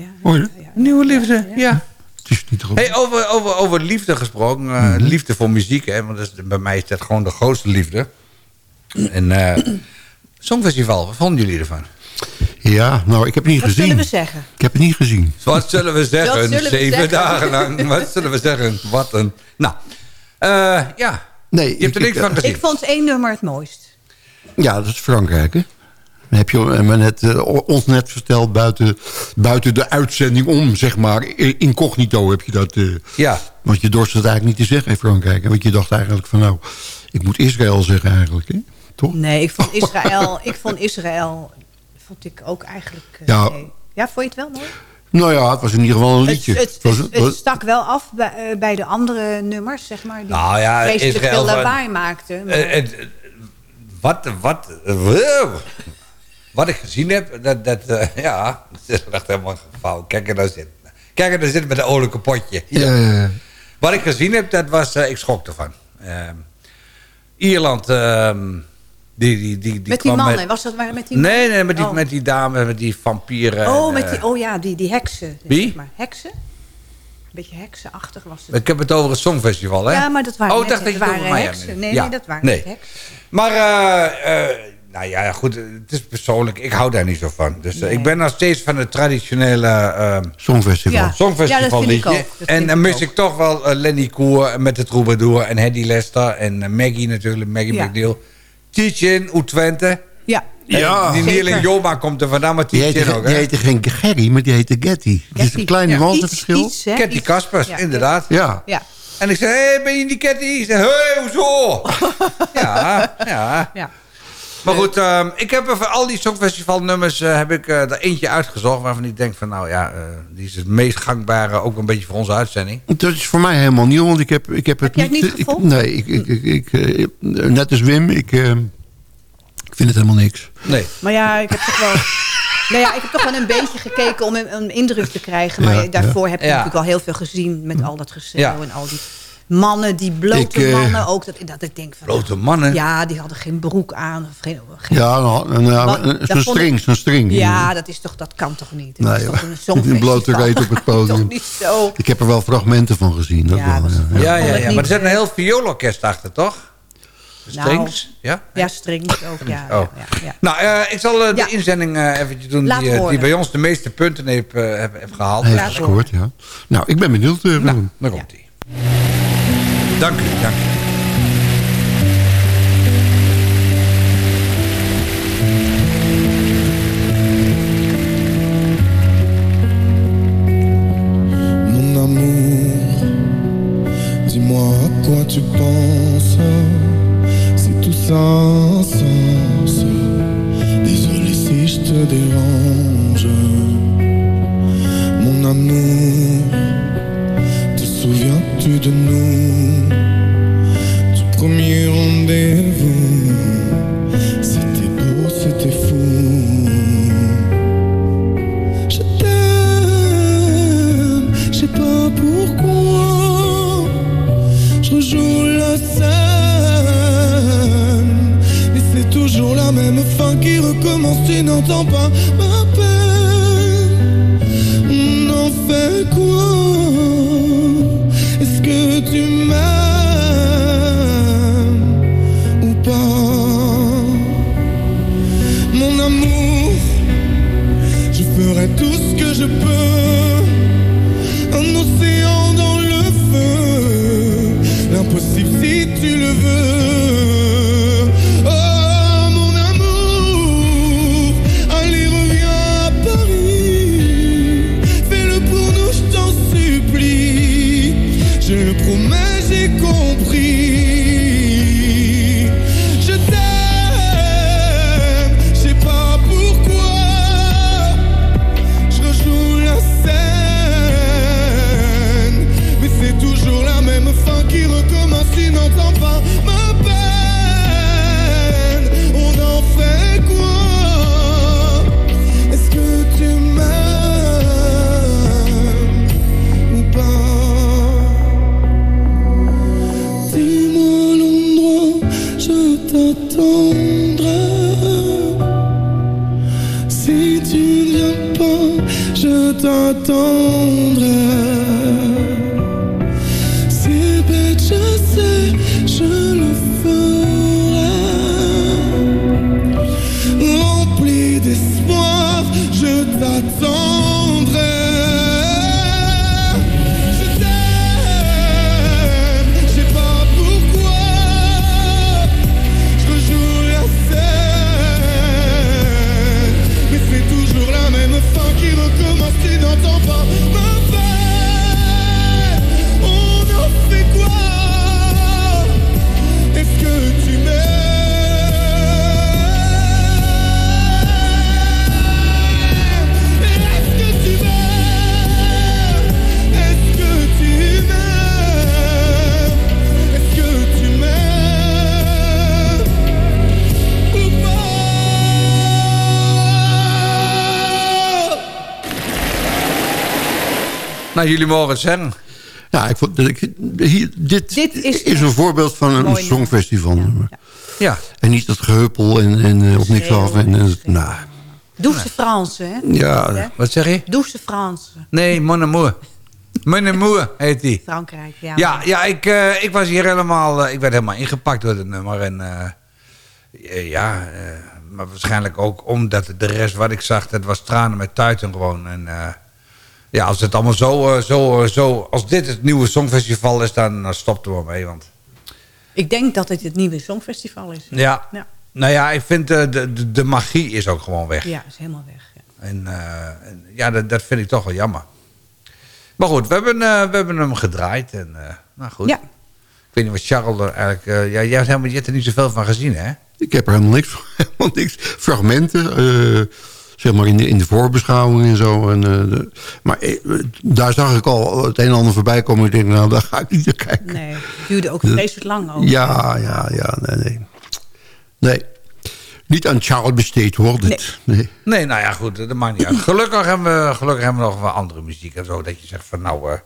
Nieuwe liefde, ja. Het is niet goed. Hey, over, over, over liefde gesproken. eh, Mhm. Liefde voor muziek, hè, want dat is, bij mij is dat gewoon de grootste liefde. En eh Songfestival, wat vonden jullie ervan? Ja, nou, ik heb het niet Wat gezien. zullen we zeggen? Ik heb het niet gezien. Wat zullen we zeggen? Wat zullen we Zeven zeggen? dagen lang. Wat zullen we zeggen? Wat een... Nou, eh, ja. Nee, Je hebt er ik- niks van gezien. Ik vond één nummer het mooist. Ja, dat is Frankrijk, hè? Heb je me net, eh, ons net verteld buiten, buiten de uitzending om, zeg maar. Incognito heb je dat. eh, Ja. Want je dorst het eigenlijk niet te zeggen in Frankrijk. hè? Want je dacht eigenlijk van nou, ik moet Israël zeggen eigenlijk. Hè? Toch? Nee, ik vond Israël, ik vond Israël vond ik ook eigenlijk... eh, Ja. nee. ja, vond je het wel mooi? Nou ja, het was in ieder geval een liedje. het, was, het, het stak wel af bij, eh, bij de andere nummers, zeg maar. Die Nou ja, vreselijk veel van- lawaai maakten. maar- Eh, wat, wat, eh, wat ik gezien heb, dat, dat ja, het is echt helemaal. Kijk er nou zitten. Kijk er nou zitten met een olijke potje. ja, ja, ja. Wat ik gezien heb, dat was, ik schrok ervan. Ehm, Ierland, ehm, die, die, die, die met die mannen, met- was dat maar met die Nee, mannen? nee, met die, oh. met die dame, met die vampieren. Oh, en, met eh, die, oh ja, die, die heksen. Wie? Zeg maar. Heksen? Een beetje heksenachtig was het. Ik heb het over het Songfestival, hè? Ja, maar dat waren oh, net- dacht dat je het waren over mij heksen. had. Nee, Ja. nee, dat waren nee. heksen. Maar, eh, eh, nou ja, goed, het is persoonlijk. Ik hou daar niet zo van. Dus eh, ik ben nog steeds van het traditionele eh Songfestival. Ja. Songfestival Ja, dat vind ik liedje. ook. Dat En dan mis ik toch wel eh, Lenny Koer met de Troubadour en Hedy Lester en eh, Maggie natuurlijk, Maggie Ja. McNeil. Tietjen, uit Twente. Ja. Ja. Die Zeker. Joma komt er vandaan, maar Die heette, ook, die hè? heette geen Gerry, maar die heette Getty. Is een klein Ja, Ketty iets. Kaspers, Ja, inderdaad. Ja. Ja, En ik zei, hé, hey, ben je die Ketty? Ik zei, hé, hey, hoezo? ja, ja. ja. Maar goed, ehm, ik heb voor al die Songfestivalnummers uh, heb ik uh, er eentje uitgezocht... waarvan ik denk van, nou ja, uh, die is het meest gangbare... ook een beetje voor onze uitzending. Dat is voor mij helemaal nieuw, want ik heb, ik heb het Heb jij niet... ik, nee, ik, ik, ik, ik, eh, net als Wim, ik, eh, ik vind het helemaal niks. Nee. Maar ja, ik heb toch wel... Nou ja, ik heb toch wel een beetje gekeken om een, een indruk te krijgen. Maar Ja, daarvoor heb je Ja. natuurlijk al heel veel gezien... met al dat geschreeuw Ja. en al die mannen, die blote Ik, eh, mannen ook. Dat, dat ik denk van... Blote mannen? Ja, die hadden geen broek aan. Of geen, geen- Ja, nou, een, Wat- een, een, dat zo'n string, zo'n string. Ja, dat, is toch, dat kan toch niet? Nee, is toch een Een blote reet op het podium. toch niet zo. Ik heb er wel fragmenten van gezien. Dat Ja, wel, dat is- ja. Ja, ja, Maar er zit een heel vioolorkest achter, toch? Nou, Strings? ja? Ja, strings ook. Ja, Oh. ja, ja, ja. Nou, eh, ik zal eh, de Ja. inzending eh eventjes doen... Laat Die, die bij ons de meeste punten heeft, eh, heeft, heeft gehaald. Heeft Laat gescoord, ja. Nou, ik ben benieuwd. Nou, daar komt hij. Dank u, dank. Mon amour, dis-moi à quoi tu penses. C'est tout sans sens. Désolé si je te dérange. Mon amour, souviens-tu de nous? Du premier rendez-vous? C'était beau, c'était fou. Je t'aime, je sais pas pourquoi. Je rejoue la scène, mais c'est toujours la même fin qui recommence. Tu n'entends pas ma peine. On en fait quoi? Je peux. Nou, jullie mogen het zeggen. Ja, ik vond, ik, hier, dit, is, een voorbeeld van een mooi songfestival. Ja. En niet dat gehuppel en, en eh, op niks af. En, en, nou, hè? Ja. Hè? Wat zeg je? Douce Franse. Nee, Mon Amour. Mon Amour heet die. Frankrijk, ja. Ja, ja ik, eh, ik was hier helemaal... eh, ik werd helemaal ingepakt door het nummer. En ja, eh, maar waarschijnlijk ook omdat de rest wat ik zag... dat was tranen met tuiten gewoon. En eh, ja, als het allemaal zo, eh, zo, eh, zo... Als dit het nieuwe Songfestival is, dan, dan stopt er wel mee. Want Ik denk dat het het nieuwe Songfestival is. ja, Ja, nou ja, ik vind eh, de, de, de magie is ook gewoon weg. ja is helemaal weg. ja. En, eh, en ja, dat, dat vind ik toch wel jammer. Maar goed, we hebben, we hebben hem gedraaid. En, eh, nou goed. Ja. Ik weet niet wat Charles er eigenlijk... ja, jij hebt, helemaal, je hebt er niet zoveel van gezien, hè? Ik heb er helemaal niks, helemaal niks. Fragmenten, eh, zeg maar in de, in de voorbeschouwing en zo. En, eh, de- maar eh, daar zag ik al het een en ander voorbij komen. Ik denk, nou, daar ga ik niet naar kijken. Nee, het duurde ook vreselijk lang over. Ja, ja, ja, nee, nee. Nee, niet aan Charles besteed hoor, dit. Nee. Nee, nou ja, goed, dat maakt niet uit. Gelukkig hebben we, gelukkig hebben we nog wat andere muziek en zo. Dat je zegt van, nou, eh,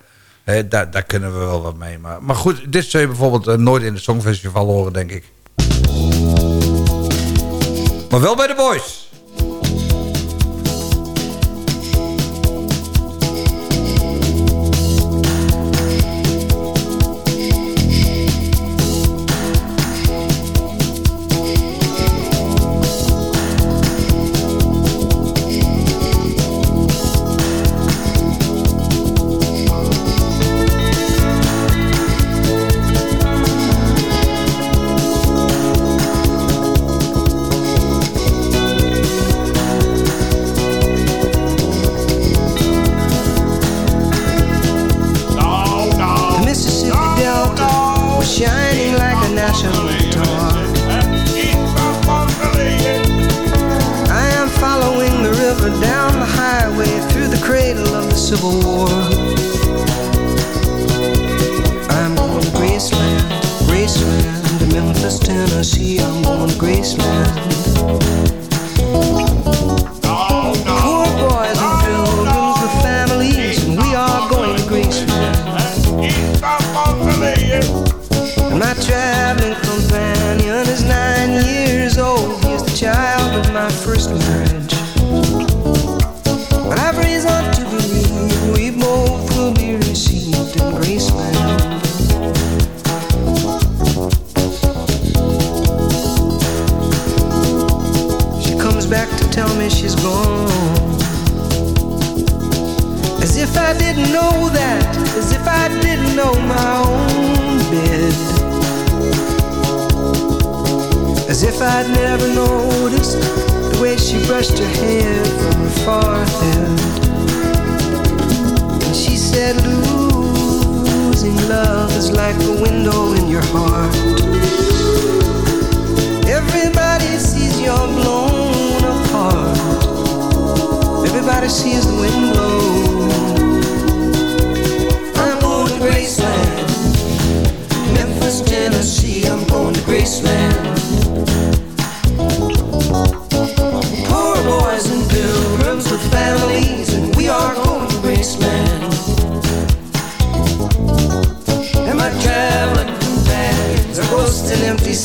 hè, daar, daar kunnen we wel wat mee. Maar, maar goed, dit zul je bijvoorbeeld nooit in het Songfestival horen, denk ik. Maar wel bij de boys.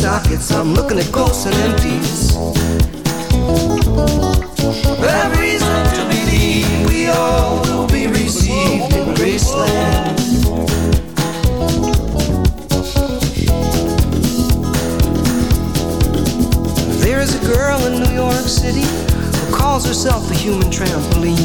sockets. I'm looking at ghosts and empties. Every reason to believe we all will be received in Graceland. There is a girl in New York City who calls herself the human trampoline.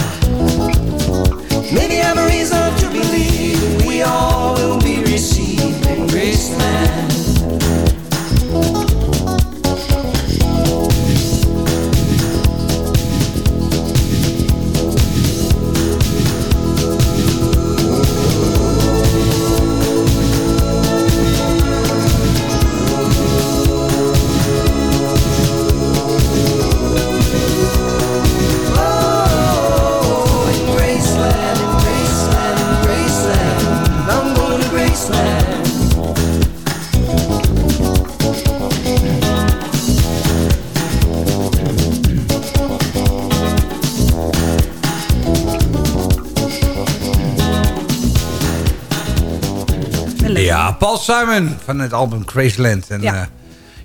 Simon van het album Graceland. En, Ja. ja.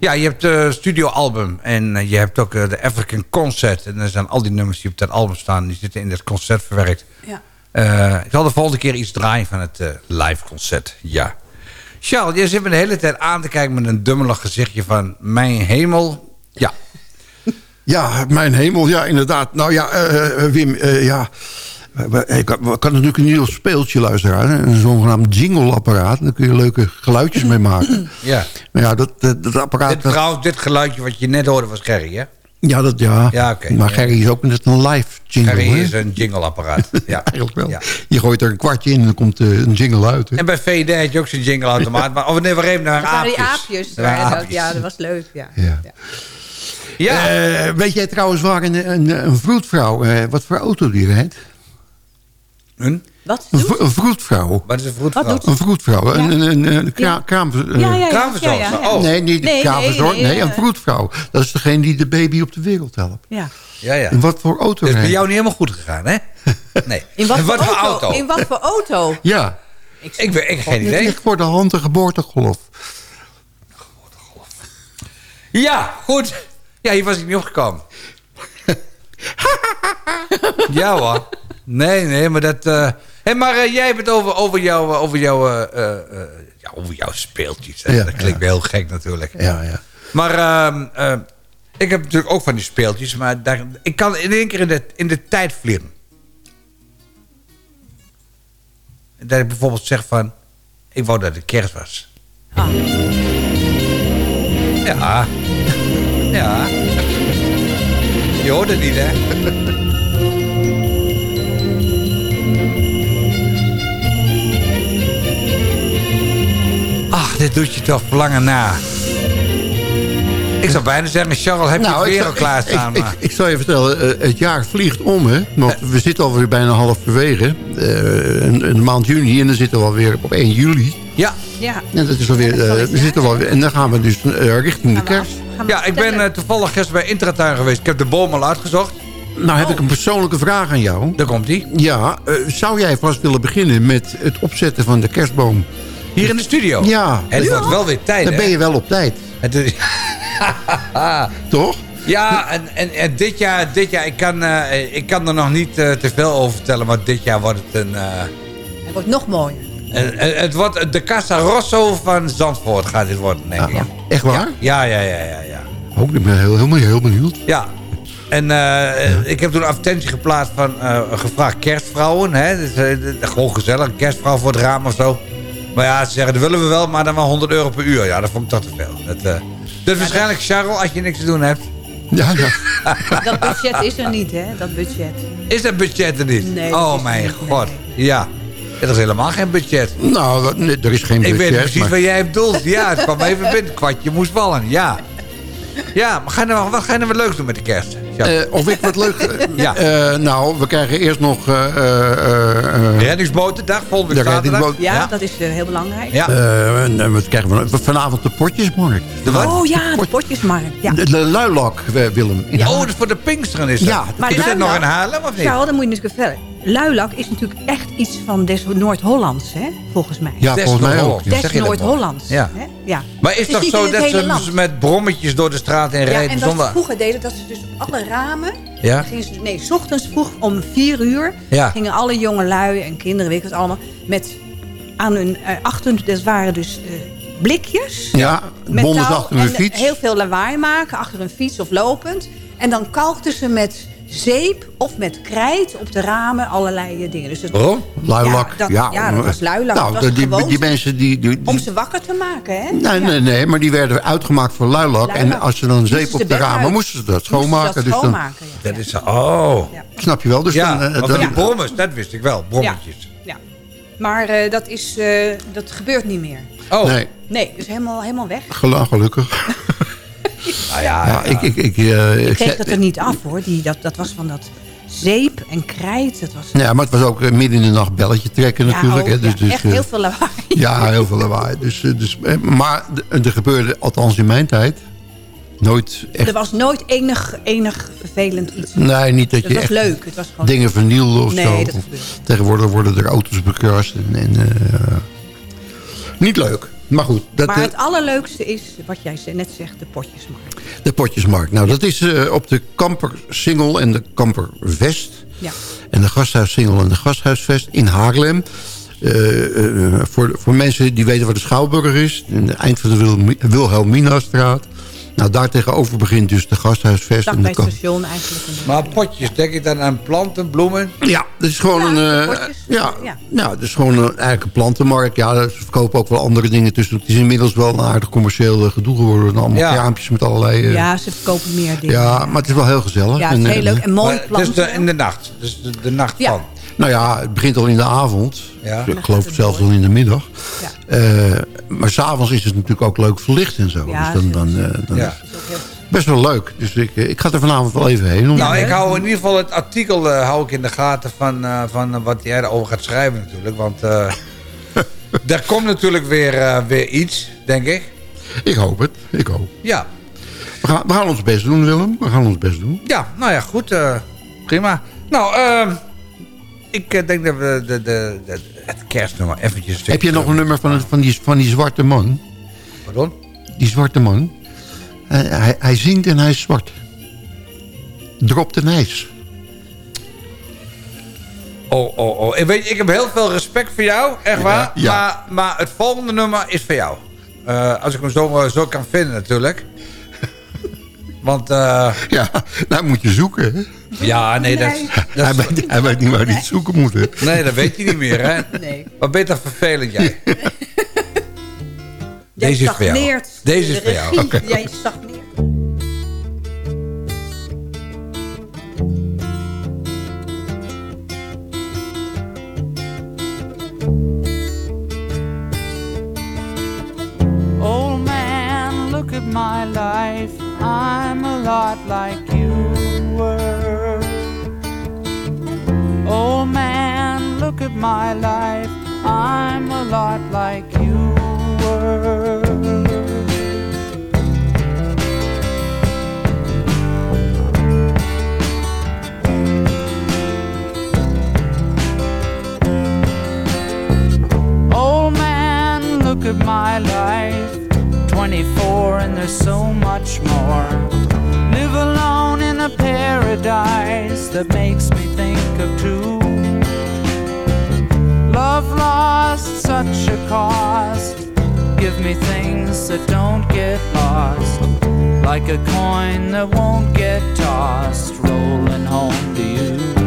ja, je hebt het studioalbum en eh, je hebt ook eh, de African Concert. En er zijn al die nummers die op dat album staan, die zitten in dat concert verwerkt. Ja. Eh, ik zal de volgende keer iets draaien van het eh, live concert, ja. Charles, jij zit me de hele tijd aan te kijken met een dummelig gezichtje van... Mijn hemel, ja. Ja, mijn hemel, ja, inderdaad. Nou ja, eh, eh, Wim, eh, ja... Ik kan, ik kan natuurlijk een nieuw speeltje luisteren. hè. Een zogenaamd jingleapparaat. Daar kun je leuke geluidjes mee maken. ja. Maar ja, dat, dat, dat apparaat... Dit, trouwens, dit geluidje wat je net hoorde was Gerry, hè? ja, dat, ja. Ja, oké. maar Ja. Gerry is ook net een live jingle. Gerry is een jingleapparaat. Ja. Eigenlijk wel. Ja. Je gooit er een kwartje in en dan komt eh, een jingle uit. hè. En bij VD had je ook zo'n jingleautomaat. Maar of nee, we even naar aapjes. Ja, aapjes. Ja, dat was leuk. Ja. Ja. Ja. Eh, weet jij trouwens waar een, een, een vroedvrouw... eh, wat voor auto die rijdt? Een? Wat? Een, v- een vroedvrouw. Wat is een vroedvrouw? Wat doet? Een vroedvrouw. Een, een, een, een kra- Ja. kraam... Ja, ja, ja. kraamverzorgster. Ja, ja, ja. Oh. Nee, niet de Nee, kraamverzorg. nee, Nee, nee, een vroedvrouw. Dat is degene die de baby op de wereld helpt. Ja. Ja, ja. En wat voor auto Het is bij jou niet helemaal goed gegaan, hè? Nee. In wat, voor, auto? auto? In wat voor auto? Ja, Ik weet ik heb geen idee. ligt voor de hand een geboortegolf. Ja, goed. Ja, hier was ik niet opgekomen. ja hoor. Nee, nee, maar dat... eh Hé, maar eh, jij hebt het over, over jouw over jou, eh, eh, eh, ja, over jouw speeltjes. hè. Ja, dat klinkt ja. wel heel gek natuurlijk. Ja, ja. Maar ehm, eh, ik heb natuurlijk ook van die speeltjes. Maar daar, ik kan in één keer in de, in de tijd vliegen. Dat ik bijvoorbeeld zeg van... Ik wou dat het kerst was. Ah. Ja. Ja. Je hoort het niet, hè? Ach, dit doet je toch verlangen na. Ik zou bijna zeggen, Charles, heb je het weer Nou, ik, al klaarstaan? ik, maar... ik, ik zal je vertellen, eh, het jaar vliegt om, hè. Want we zitten alweer bijna halverwege. Uh, in, in de maand juni en dan zitten we alweer op 1 juli. Ja. Ja. En dat is alweer, eh, we zitten alweer, en dan gaan we dus eh, richting de kerst. Ja, ik ben eh, toevallig gisteren bij Intratuin geweest. Ik heb de boom al uitgezocht. Nou heb ik een persoonlijke vraag aan jou. Daar komt die. Ja, eh, zou jij vast willen beginnen met het opzetten van de kerstboom? Hier in de studio? Ja. Het wordt wel weer tijd, Dan hè? ben je wel op tijd. Het is... Toch? Ja, en, en, en dit jaar, dit jaar ik, kan, eh, ik kan er nog niet eh, te veel over vertellen, maar dit jaar wordt het een... eh, Het wordt nog mooier. het wordt de Casa Rosso van Zandvoort gaat dit worden, denk ik. Echt waar? Ja, ja, ja, ja, ja. Ook, ik ben heel, heel, heel benieuwd. Ja. En eh, ik heb toen een advertentie geplaatst van eh, gevraagd kerstvrouwen. Hè? Dus, gewoon gezellig, een kerstvrouw voor het raam of zo. Maar ja, ze zeggen, dat willen we wel, maar dan wel 100 euro per uur. Ja, dat vond ik toch te veel. Dat, eh, dus waarschijnlijk, Charles, als je niks te doen hebt... Ja, ja. Dat budget is er niet, hè? Dat budget. Is dat budget er niet? Nee, oh is mijn niet, god. Ja. Er is helemaal geen budget. Nou, dat- nee, er is geen Ik budget. weet precies maar- wat jij bedoelt. Ja, het kwam even binnen. Kwartje moest vallen. Ja. Ja, maar ga je nou, wat ga je nou wat leuks doen met de kerst? Ja. Eh, of ik wat leuk... Ja. Eh, nou, we krijgen eerst nog... eh, eh, eh, Reddingsbotendag, volgende zaterdag. reddingsboot- Ja, dat is eh, heel belangrijk. Ja. eh, en wat krijgen we vanavond de potjesmarkt. De wat? Oh ja, de potjesmarkt. Ja. De, de luilak, eh, Willem. in Oh, dat is voor de Pinksteren is dat. Ja, Maar is dat luilak- nog in Haarlem of niet? Charles, dan moet je dus vertellen. Luilak is natuurlijk echt iets van des Noord-Hollands, hè? Volgens mij. Ja, Des volgens mij ook. Noord-Hollands. Des dat Noord-Hollands. Ja. hè? ja. Maar is Het het toch zo dat ze land. met brommetjes door de straat heen Ja, rijden en dat zonder... vroeger deden dat ze dus alle ramen... Ja. Gingen ze, nee, s ochtends vroeg om vier uur... Ja. gingen alle jonge lui en kinderen, weet ik het allemaal... met aan hun eh, achter, dat waren dus eh, blikjes... Ja, met achter hun en fiets. heel veel lawaai maken achter hun fiets of lopend. En dan kalkten ze met zeep of met krijt op de ramen allerlei eh, dingen. Dus het, Waarom? Luilak. Ja, dat- ja, dat was luilak. Nou, Dat was die, die mensen die... die, die- om ze wakker te maken, hè? Nee, Ja. nee, nee, maar die werden uitgemaakt voor luilak. En als ze dan Moesten zeep ze op de ramen, uit. moesten ze dat ze schoonmaken. dat dus dan, schoonmaken, ja. Dat is... Oh. snap je wel? Dus Ja, dan, eh, dan- die brommers, dat wist ik wel. Brommetjes. Ja. Maar eh, dat, is, eh, dat gebeurt niet meer. Oh. Nee, Nee, dus helemaal, helemaal weg. gelu- gelukkig. Nou ja, Ja, ik, ik, ik, eh, Ik dat er niet af, hoor. Die, dat, dat was van dat zeep en krijt. Dat was Ja, maar het was ook eh, midden in de nacht belletje trekken natuurlijk. Ja, hè, ook, dus, ja. dus, echt eh, heel veel lawaai. Ja, heel veel lawaai. Dus, dus, maar er gebeurde, althans in mijn tijd, nooit echt... Er was nooit enig, enig vervelend iets. Nee, niet dat Het je was echt leuk. Het was gewoon dingen vernielde of Nee, zo. dat. Tegenwoordig worden er auto's bekrast. En, en, eh, niet leuk. Maar goed, dat, maar eh, het allerleukste is, wat jij net zegt, de potjesmarkt. de potjesmarkt. Nou, dat is eh, op de Kamper Singel en de Kamper Vest. Ja. En de Gasthuissingel en de Gasthuisvest in Haarlem. Eh, eh, voor, voor mensen die weten wat de Schouwburg is. In het eind van de Wil- Wilhelminastraat. Nou, daar tegenover begint dus de Gasthuisvest. Dag en bij het station eigenlijk. Maar potjes, denk ik dan aan planten, bloemen? Ja, dat is gewoon Ja, een... eh, ja, Ja. ja. dat is gewoon een, eigenlijk een plantenmarkt. Ja, ze verkopen ook wel andere dingen tussen. Het is inmiddels wel een aardig commercieel eh, gedoe geworden. En allemaal Ja. kraampjes met allerlei... eh, Ja, ze verkopen meer dingen. ja, maar het is wel heel gezellig. Ja, het is En, heel eh, leuk. En mooi Maar het is planten. de, in de nacht. Dus de, de nacht Ja. van. Nou ja, het begint al in de avond. Ja. Ik geloof het zelfs al in de middag. Ja. Eh, maar s'avonds is het natuurlijk ook leuk verlicht en zo. Ja, dus dan, dan, eh, dan Ja. is het best wel leuk. Dus ik, eh, ik ga er vanavond wel even heen. Om- Nou, ik hou in ieder geval het artikel eh, hou ik in de gaten van, eh, van wat jij erover gaat schrijven natuurlijk. Want eh er komt natuurlijk weer, eh, weer iets, denk ik. Ik hoop het. Ik hoop. Ja, We gaan, we gaan ons best doen, Willem. We gaan ons best doen. ja nou ja, goed. eh, prima. Nou, ehm, ik eh, denk dat we de, de, de- het kerstnummer eventjes... Heb je nog een nummer van, van, die, van die zwarte man? Pardon? Die zwarte man. Hij, hij, hij zingt en hij is zwart. Drop de ijs. Oh, oh, oh. Ik, weet, ik heb heel veel respect voor jou, echt waar. ja. Maar, maar het volgende nummer is voor jou. Eh, als ik hem zo, zo kan vinden natuurlijk. Want, eh, Ja, nou moet je zoeken. Hè? Ja, nee, dat, Nee. dat hij, weet, hij weet niet waar hij het zoeken moet. Hè? Nee, dat weet je niet meer, hè? Nee. Wat ben je toch vervelend, jij? Jij Deze is voor jou. Deze is voor jou. Oké. Jij stagneert. Old man, look at my life. I'm a lot like you my life. I'm a lot like you were. Old man, look at my life. 24 and there's so much more. Live alone in a paradise that makes me think of two. Love lost such a cost. Give me things that don't get lost. Like a coin that won't get tossed. Rolling home to you.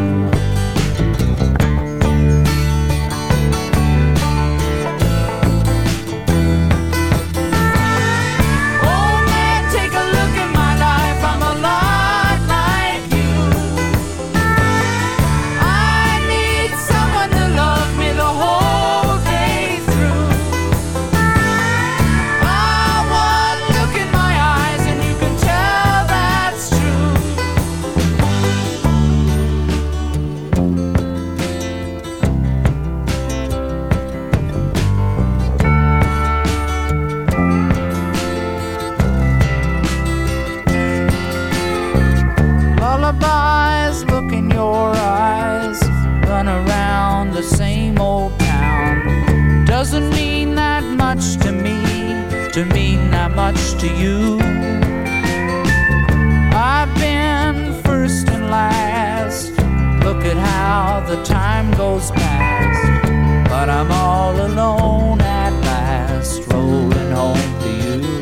To mean that much to you. I've been first and last. Look at how the time goes past. But I'm all alone at last, rolling home to you.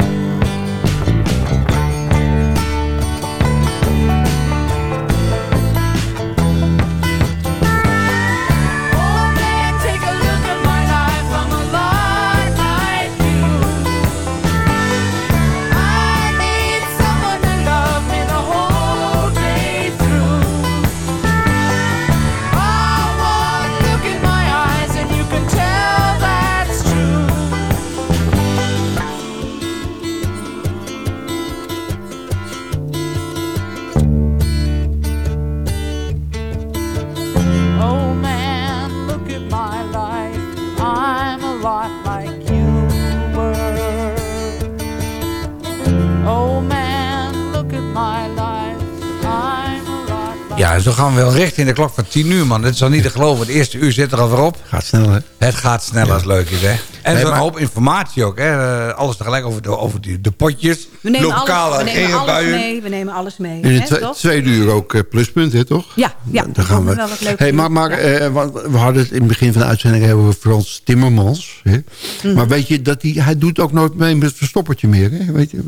Wel richting de klok van 10 uur, man. Dat is al niet te geloven. Het eerste uur zit er al weer op. Gaat snel, hè? Het gaat sneller als het leuk is, hè. En Nee, zo'n maar- hoop informatie ook, hè. Eh, Alles tegelijk over de, over die, de potjes. We nemen lokale alles, we nemen alles mee. We nemen alles mee. In tweede uur ook eh, pluspunt, hè, toch? Ja, ja. Dan gaan we. wel wat Hey, maar maar eh, want we hadden het in het begin van de uitzending over Frans Timmermans. Hè? Mhm. Maar weet je, dat hij, hij doet ook nooit mee met het verstoppertje meer. Hè? Weet je?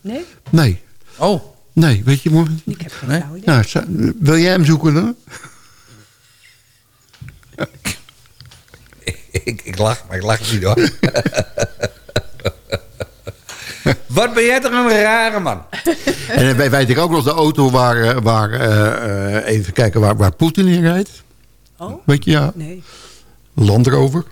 Nee? Nee. Oh. Nee, weet je... Ik heb geen nee? Nou, wil jij hem zoeken dan? ik, ik lach, maar ik lach niet, hoor. Wat ben jij toch een rare man. En dan weet- ik ook nog de auto waar, eh, waar eh, eh, even kijken, waar, waar Poetin in rijdt. Oh? Weet je, ja. Nee. Land Rover.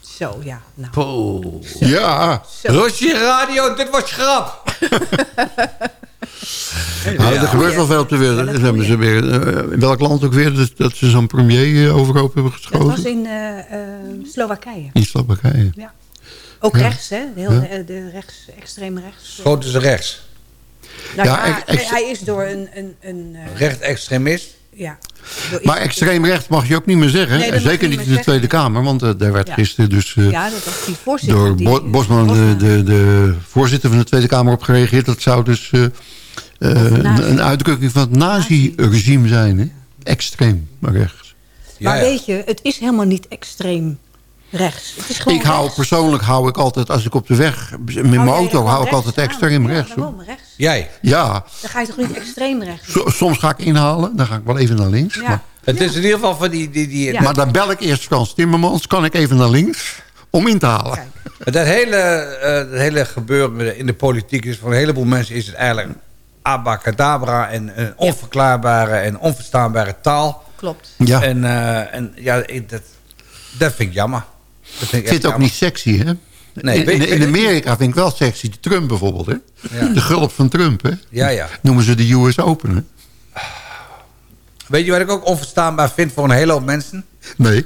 Zo, ja. Nou. Ja. Rosje Radio, dit was grap. Nou, er gebeurt wel veel op de wereld. Ze hebben ze weer, eh, in welk land ook weer dat, dat ze zo'n premier eh, overhoop hebben Dat geschoten? was in eh, eh, Slowakije. In Slowakije. Ja. Ook Ja. rechts, hè? Heel, Ja. de, de rechts, extreem rechts. Schoten ze rechts. Nou Ja, hij is door een... een, een eh, Rechtsextremist. ja. Maar extreem rechts mag je ook niet meer zeggen. Nee, dat Zeker niet in de Tweede Kamer. Want daar werd Ja. gisteren dus eh, Ja, dat was die voorzitter. door die- Bo- Bosman, de, de, de voorzitter van de Tweede Kamer, op gereageerd. Dat zou dus een, een uitdrukking van het nazi-regime zijn. Hè? Extreem rechts. Maar weet je, het is helemaal niet extreem rechts. Het is gewoon Ik hou rechts. persoonlijk hou ik altijd, als ik op de weg, met mijn er auto, hou ik altijd extreem Ja, rechts. hoor. waarom rechts? Jij? Ja, Dan ga je toch niet extreem rechts? so- soms ga ik inhalen, dan ga ik wel even naar links. Ja. Maar, Het is in ieder geval van die... die, die Ja. maar dan bel ik eerst Frans Timmermans, kan ik even naar links om in te halen. Dat hele, eh, dat hele gebeuren in de politiek is voor een heleboel mensen is het eigenlijk abacadabra en een onverklaarbare en onverstaanbare taal. Klopt. Ja. En, eh, en ja, ik- dat, dat vind ik jammer. Dat vind Ik het ook jammer. niet sexy, hè? Nee, in, weet- in, in Amerika vind ik wel sexy. De Trump bijvoorbeeld, hè? Ja. De gulp van Trump, hè? Ja, ja. Noemen ze de US Open, hè? Weet je wat ik ook onverstaanbaar vind voor een hele hoop mensen? Nee.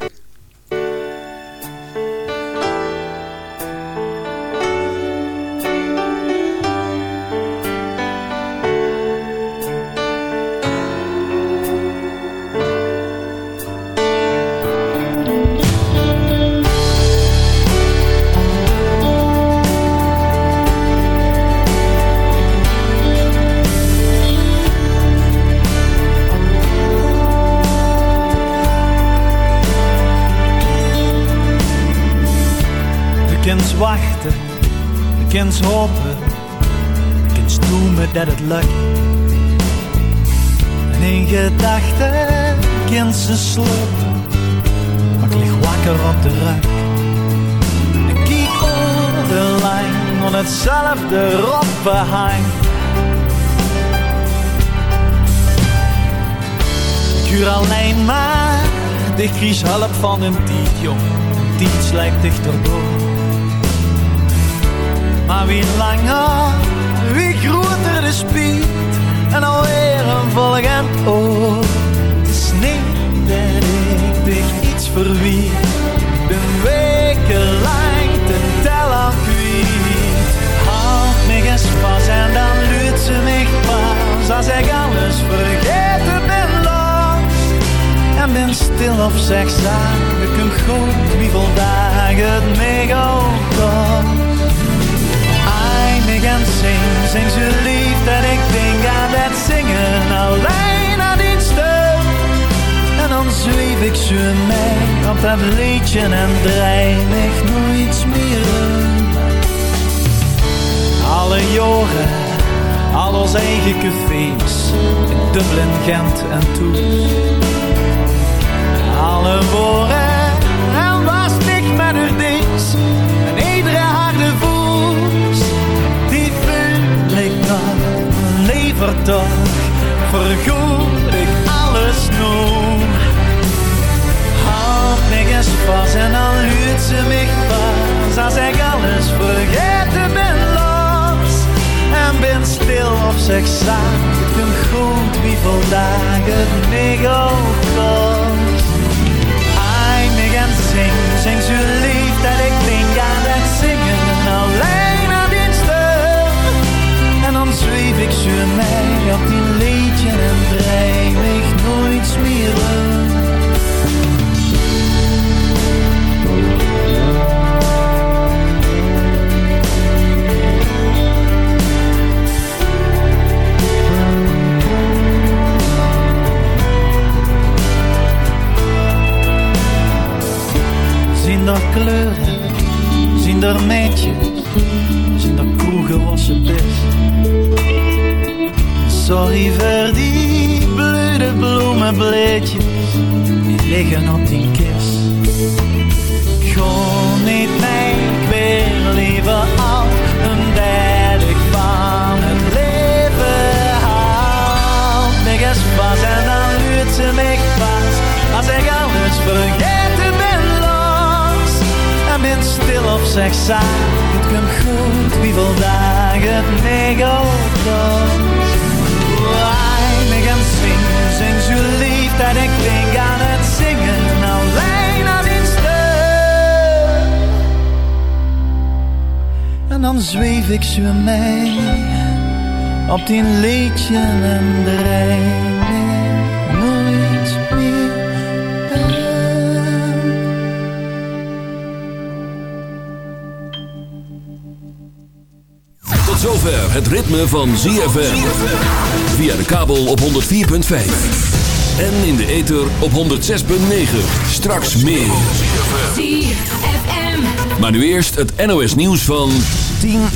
Kunt hopen, je kunt stoemen dat het lukt. En in gedachten kunt ze slopen, maar ik lig wakker op de rug. Ik kijk over de lijn, on hetzelfde roppenhang. Ik huur alleen maar, ik kies hulp van een tiet, jong. Een tiet slijkt dichterdoor. Maar wie langer, wie groter de speed En alweer een volgend oor. Het is niet dat ik dich iets verwiet De wekenlang ten teller kwijt Houd me eens vast en dan luidt ze mij pas. Als ik alles vergeten ben los. En ben stil of zeg zag ik hem goed wie vandaag het mega kan. Ai, me gaan zing, zing zo lief dat ik denk aan dat zingen alleen aan die stem. En dan zweef ik zo mee op dat liedje en draai ik nooit meer. Alle jaren, al onze eigen cafés in Dublin, Gent en Tours. Alle woorden toch vergoed ik alles nog. Houd me eens vast en dan huurt ze mij pas als ik alles vergeten ben los en ben stil of zeg zaak ik ben goed wie vandaag het mega kost. Op die liedje en nooit meer Tot zover het ritme van ZFM. Via de kabel op 104.5. En in de ether op 106.9. Straks meer. ZFM. Maar nu eerst het NOS nieuws van 10 uur.